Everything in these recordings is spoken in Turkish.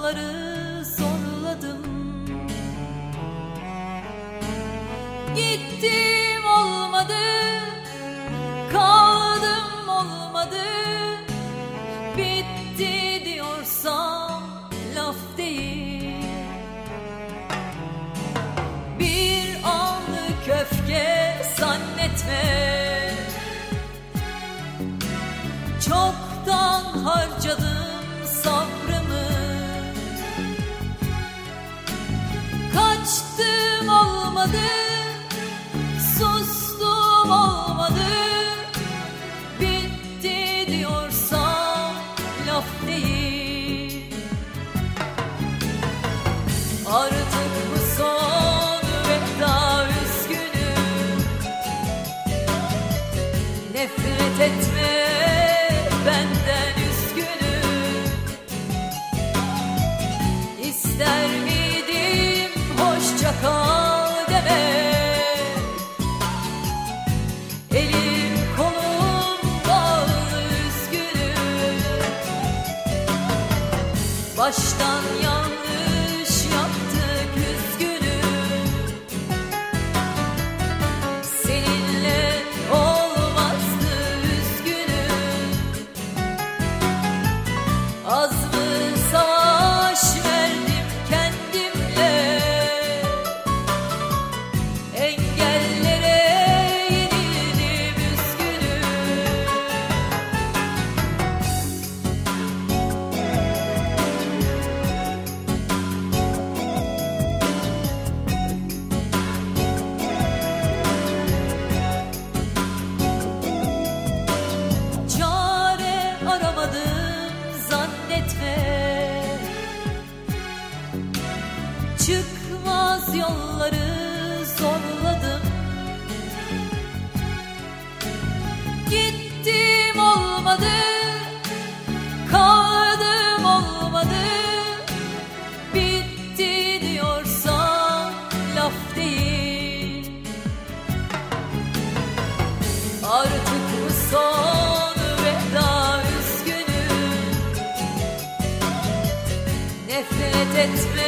Yolları zorladım. Gittim olmadı Kaldım olmadı. Bitti diyorsam laf değil. Bir anlık öfke zannetme Çoktan harcadım sabrımı olmadı yolları zorladım. Gittim olmadı Kaldım olmadı. Bitti diyorsam laf değil. Artık bu son veda üzgünüm. Nefret etme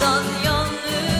Baştan yanlış